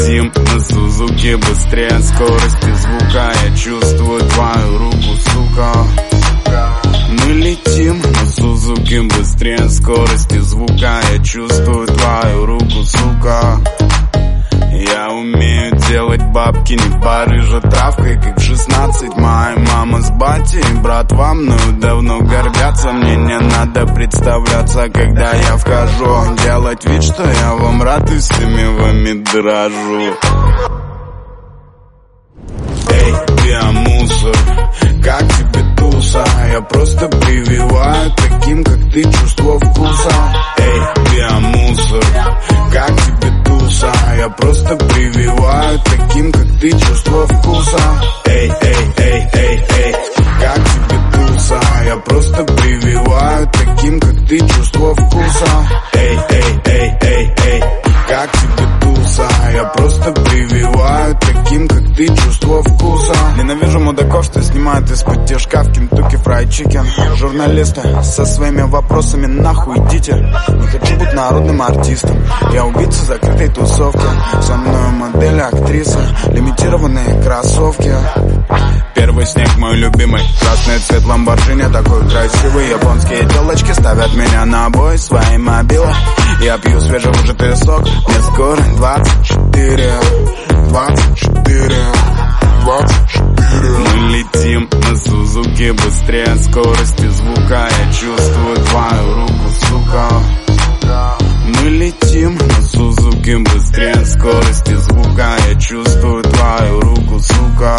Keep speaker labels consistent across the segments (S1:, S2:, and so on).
S1: летим на Сузуке быстрее. Скорости звука Я чувствую твою руку, сука. Мы летим на Сузуке быстрее. Скорости звука Я чувствую твою руку, сука. Я умею бабки не барыжа травкой Как в 16 моя мама с батей Брат вам мною давно гордятся. Мне не надо представляться, когда я вхожу. Делать вид, что я вам рад и всеми вами дрожу. Эй, мусор, как тебе туса? Я просто прививаю таким, как ты, чувство вкуса Я просто прививаю таким, как ты, чувство вкуса Эй, эй, эй, эй, эй, как тебе туса? Я просто прививаю таким, как ты, чувство вкуса Мудаков, что снимают исподтишка в Kentucky Fried Chicken. Журналисты со своими вопросами нахуй идите. Не хочу быть народным артистом. Я убийца закрытой тусовки. Со мной модели, актрисы Лимитированные кроссовки. Первый снег мой любимый. Красный цвет ламборджини такой красивый. Японские телочки ставят меня на бой Свои мобилы Я пью свежевыжатый сок Мне скоро 24 24 Сузуке быстрее скорости звука. Я чувствую твою руку, сука. Мы летим на Сузуке быстрее скорости звука. Я чувствую твою руку, сука.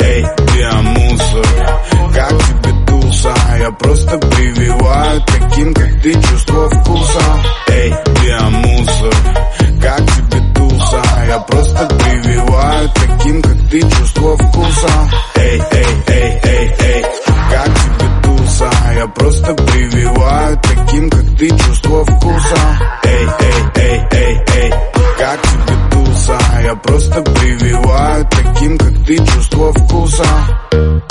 S1: Эй, ты мусор, как тебе туса? Я просто прививаю таким, как ты, чувство вкуса. Эй, ты мусор, как тебе туса? Я просто прививаю таким, как ты, чувство вкуса просто прививают Таким, как ты, чувство вкуса Эй, эй, эй, эй, эй, Как тебе туса? Я просто прививаю Таким, как ты, чувство вкуса